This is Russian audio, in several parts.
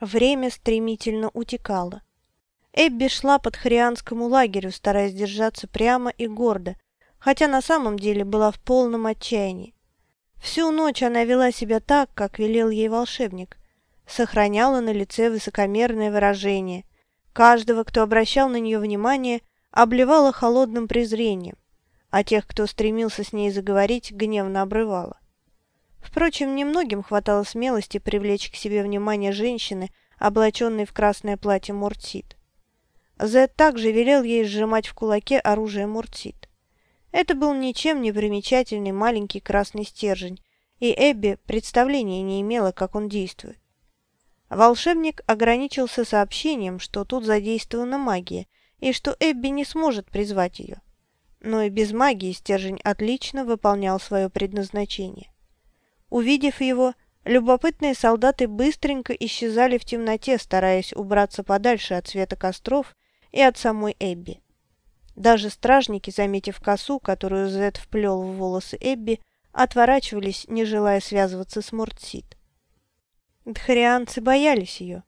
Время стремительно утекало. Эбби шла под Хрианскому лагерю, стараясь держаться прямо и гордо, хотя на самом деле была в полном отчаянии. Всю ночь она вела себя так, как велел ей волшебник, сохраняла на лице высокомерное выражение. Каждого, кто обращал на нее внимание, обливала холодным презрением, а тех, кто стремился с ней заговорить, гневно обрывала. Впрочем, немногим хватало смелости привлечь к себе внимание женщины, облаченной в красное платье Муртсит. Зед также велел ей сжимать в кулаке оружие Муртсит. Это был ничем не примечательный маленький красный стержень, и Эбби представления не имела, как он действует. Волшебник ограничился сообщением, что тут задействована магия, и что Эбби не сможет призвать ее. Но и без магии стержень отлично выполнял свое предназначение. Увидев его, любопытные солдаты быстренько исчезали в темноте, стараясь убраться подальше от света костров и от самой Эбби. Даже стражники, заметив косу, которую Зед вплел в волосы Эбби, отворачивались, не желая связываться с Мортсид. Дхарианцы боялись ее,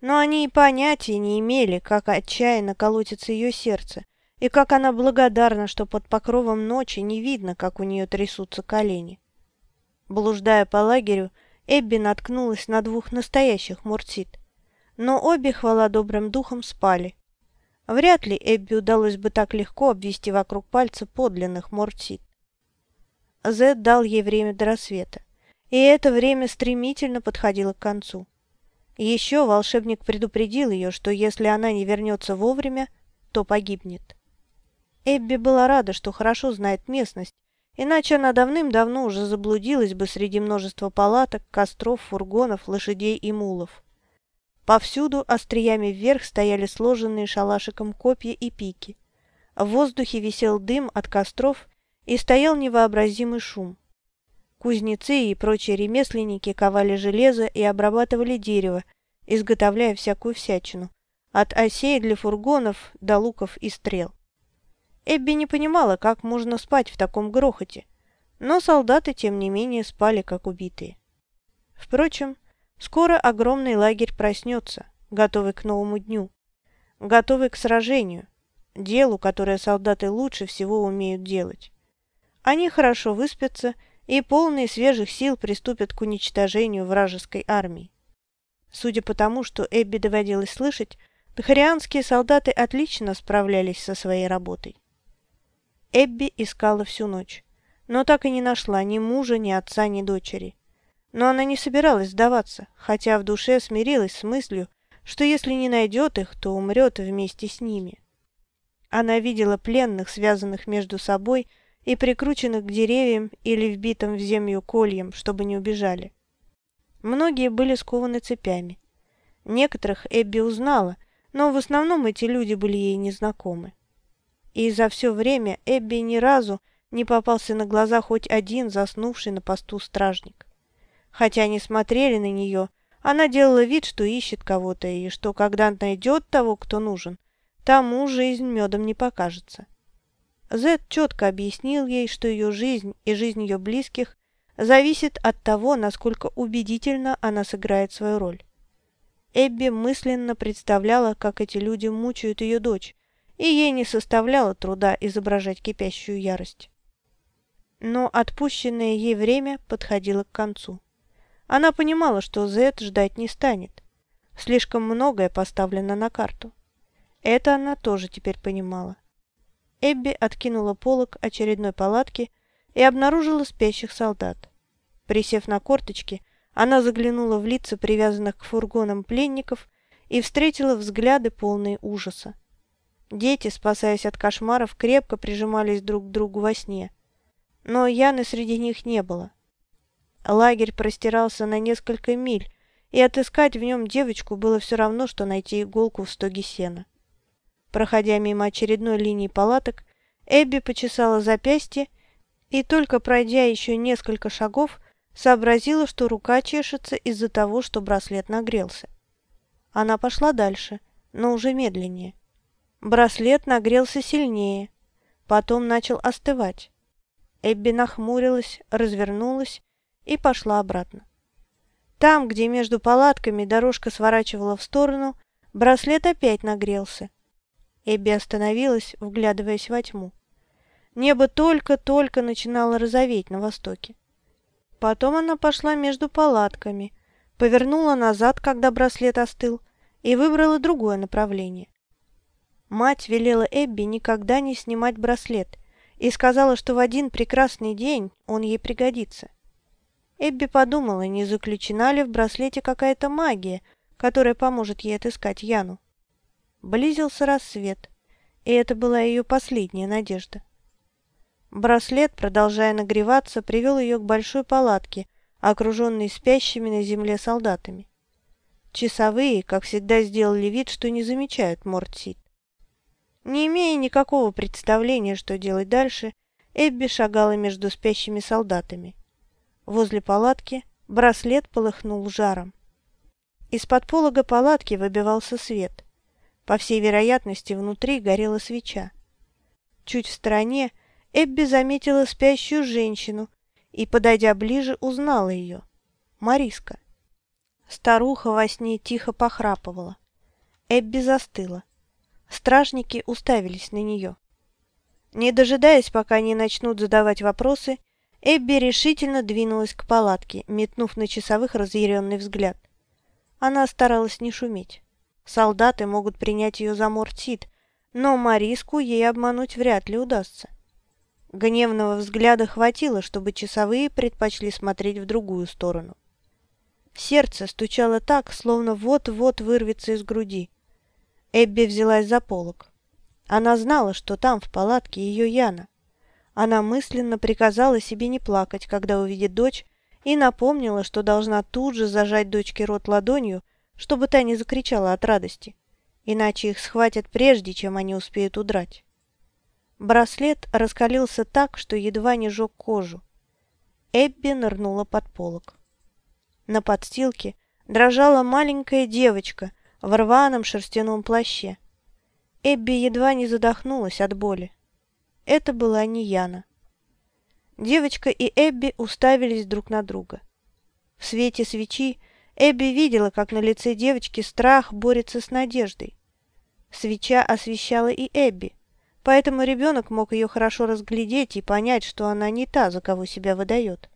но они и понятия не имели, как отчаянно колотится ее сердце, и как она благодарна, что под покровом ночи не видно, как у нее трясутся колени. Блуждая по лагерю, Эбби наткнулась на двух настоящих муртит. Но обе, хвала добрым духом, спали. Вряд ли Эбби удалось бы так легко обвести вокруг пальца подлинных муртит. Зед дал ей время до рассвета, и это время стремительно подходило к концу. Еще волшебник предупредил ее, что если она не вернется вовремя, то погибнет. Эбби была рада, что хорошо знает местность, Иначе она давным-давно уже заблудилась бы среди множества палаток, костров, фургонов, лошадей и мулов. Повсюду остриями вверх стояли сложенные шалашиком копья и пики. В воздухе висел дым от костров и стоял невообразимый шум. Кузнецы и прочие ремесленники ковали железо и обрабатывали дерево, изготовляя всякую всячину, от осей для фургонов до луков и стрел. Эбби не понимала, как можно спать в таком грохоте, но солдаты, тем не менее, спали как убитые. Впрочем, скоро огромный лагерь проснется, готовый к новому дню, готовый к сражению, делу, которое солдаты лучше всего умеют делать. Они хорошо выспятся и полные свежих сил приступят к уничтожению вражеской армии. Судя по тому, что Эбби доводилось слышать, тахарианские солдаты отлично справлялись со своей работой. Эбби искала всю ночь, но так и не нашла ни мужа, ни отца, ни дочери. Но она не собиралась сдаваться, хотя в душе смирилась с мыслью, что если не найдет их, то умрет вместе с ними. Она видела пленных, связанных между собой и прикрученных к деревьям или вбитым в землю кольям, чтобы не убежали. Многие были скованы цепями. Некоторых Эбби узнала, но в основном эти люди были ей незнакомы. И за все время Эбби ни разу не попался на глаза хоть один заснувший на посту стражник. Хотя они смотрели на нее, она делала вид, что ищет кого-то, и что, когда найдет того, кто нужен, тому жизнь медом не покажется. Зед четко объяснил ей, что ее жизнь и жизнь ее близких зависит от того, насколько убедительно она сыграет свою роль. Эбби мысленно представляла, как эти люди мучают ее дочь, и ей не составляло труда изображать кипящую ярость. Но отпущенное ей время подходило к концу. Она понимала, что Зет ждать не станет. Слишком многое поставлено на карту. Это она тоже теперь понимала. Эбби откинула полог очередной палатки и обнаружила спящих солдат. Присев на корточки, она заглянула в лица привязанных к фургонам пленников и встретила взгляды полные ужаса. Дети, спасаясь от кошмаров, крепко прижимались друг к другу во сне. Но Яны среди них не было. Лагерь простирался на несколько миль, и отыскать в нем девочку было все равно, что найти иголку в стоге сена. Проходя мимо очередной линии палаток, Эбби почесала запястье и, только пройдя еще несколько шагов, сообразила, что рука чешется из-за того, что браслет нагрелся. Она пошла дальше, но уже медленнее. Браслет нагрелся сильнее, потом начал остывать. Эбби нахмурилась, развернулась и пошла обратно. Там, где между палатками дорожка сворачивала в сторону, браслет опять нагрелся. Эбби остановилась, вглядываясь во тьму. Небо только-только начинало розоветь на востоке. Потом она пошла между палатками, повернула назад, когда браслет остыл, и выбрала другое направление. Мать велела Эбби никогда не снимать браслет и сказала, что в один прекрасный день он ей пригодится. Эбби подумала, не заключена ли в браслете какая-то магия, которая поможет ей отыскать Яну. Близился рассвет, и это была ее последняя надежда. Браслет, продолжая нагреваться, привел ее к большой палатке, окруженной спящими на земле солдатами. Часовые, как всегда, сделали вид, что не замечают Мортсит. Не имея никакого представления, что делать дальше, Эбби шагала между спящими солдатами. Возле палатки браслет полыхнул жаром. Из-под полога палатки выбивался свет. По всей вероятности, внутри горела свеча. Чуть в стороне Эбби заметила спящую женщину и, подойдя ближе, узнала ее. Мариска. Старуха во сне тихо похрапывала. Эбби застыла. Стражники уставились на нее. Не дожидаясь, пока они начнут задавать вопросы, Эбби решительно двинулась к палатке, метнув на часовых разъяренный взгляд. Она старалась не шуметь. Солдаты могут принять ее за Мортит, но Мариску ей обмануть вряд ли удастся. Гневного взгляда хватило, чтобы часовые предпочли смотреть в другую сторону. Сердце стучало так, словно вот-вот вырвется из груди. Эбби взялась за полок. Она знала, что там, в палатке, ее Яна. Она мысленно приказала себе не плакать, когда увидит дочь, и напомнила, что должна тут же зажать дочке рот ладонью, чтобы та не закричала от радости, иначе их схватят прежде, чем они успеют удрать. Браслет раскалился так, что едва не жег кожу. Эбби нырнула под полок. На подстилке дрожала маленькая девочка в рваном шерстяном плаще. Эбби едва не задохнулась от боли. Это была не Яна. Девочка и Эбби уставились друг на друга. В свете свечи Эбби видела, как на лице девочки страх борется с надеждой. Свеча освещала и Эбби. Поэтому ребенок мог ее хорошо разглядеть и понять, что она не та, за кого себя выдает.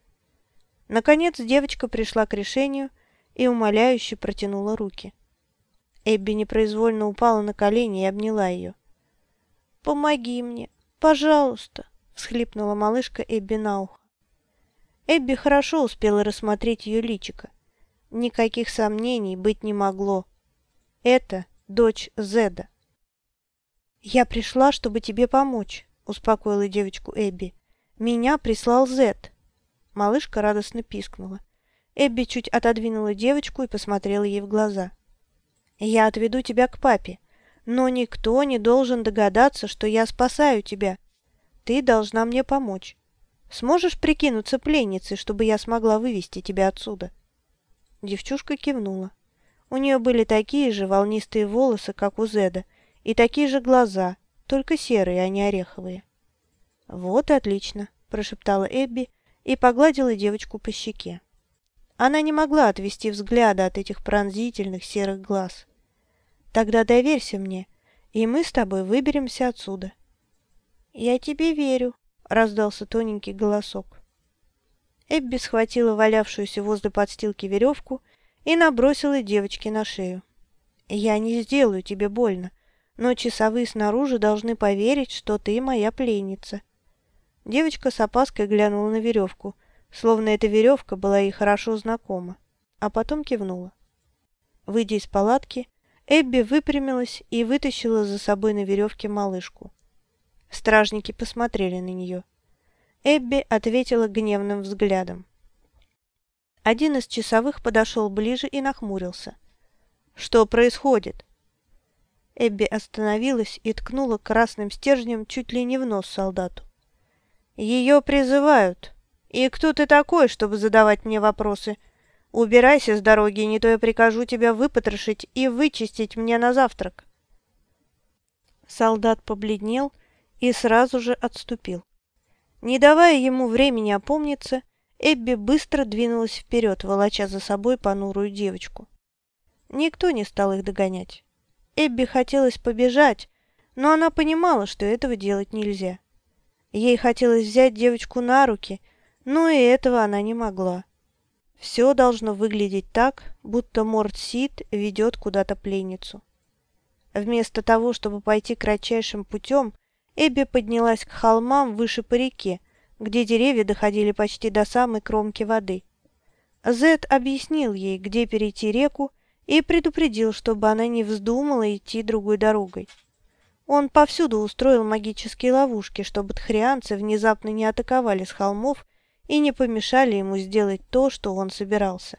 Наконец девочка пришла к решению и умоляюще протянула руки. Эбби непроизвольно упала на колени и обняла ее. «Помоги мне, пожалуйста!» — всхлипнула малышка Эбби на ухо. Эбби хорошо успела рассмотреть ее личико. Никаких сомнений быть не могло. Это дочь Зеда. «Я пришла, чтобы тебе помочь», — успокоила девочку Эбби. «Меня прислал Зет». Малышка радостно пискнула. Эбби чуть отодвинула девочку и посмотрела ей в глаза. «Я отведу тебя к папе, но никто не должен догадаться, что я спасаю тебя. Ты должна мне помочь. Сможешь прикинуться пленницей, чтобы я смогла вывести тебя отсюда?» Девчушка кивнула. У нее были такие же волнистые волосы, как у Зеда, и такие же глаза, только серые, а не ореховые. «Вот отлично», – прошептала Эбби и погладила девочку по щеке. Она не могла отвести взгляда от этих пронзительных серых глаз. «Тогда доверься мне, и мы с тобой выберемся отсюда». «Я тебе верю», – раздался тоненький голосок. Эбби схватила валявшуюся возле подстилки веревку и набросила девочке на шею. «Я не сделаю тебе больно но часовые снаружи должны поверить, что ты моя пленница». Девочка с опаской глянула на веревку, словно эта веревка была ей хорошо знакома, а потом кивнула. Выйдя из палатки, Эбби выпрямилась и вытащила за собой на веревке малышку. Стражники посмотрели на нее. Эбби ответила гневным взглядом. Один из часовых подошел ближе и нахмурился. «Что происходит?» Эбби остановилась и ткнула красным стержнем чуть ли не в нос солдату. «Ее призывают. И кто ты такой, чтобы задавать мне вопросы? Убирайся с дороги, не то я прикажу тебя выпотрошить и вычистить мне на завтрак». Солдат побледнел и сразу же отступил. Не давая ему времени опомниться, Эбби быстро двинулась вперед, волоча за собой понурую девочку. Никто не стал их догонять. Эбби хотелось побежать, но она понимала, что этого делать нельзя. Ей хотелось взять девочку на руки, но и этого она не могла. Все должно выглядеть так, будто Морд Сид ведет куда-то пленницу. Вместо того, чтобы пойти кратчайшим путем, Эбби поднялась к холмам выше по реке, где деревья доходили почти до самой кромки воды. Зед объяснил ей, где перейти реку, и предупредил, чтобы она не вздумала идти другой дорогой. Он повсюду устроил магические ловушки, чтобы тхрианцы внезапно не атаковали с холмов и не помешали ему сделать то, что он собирался.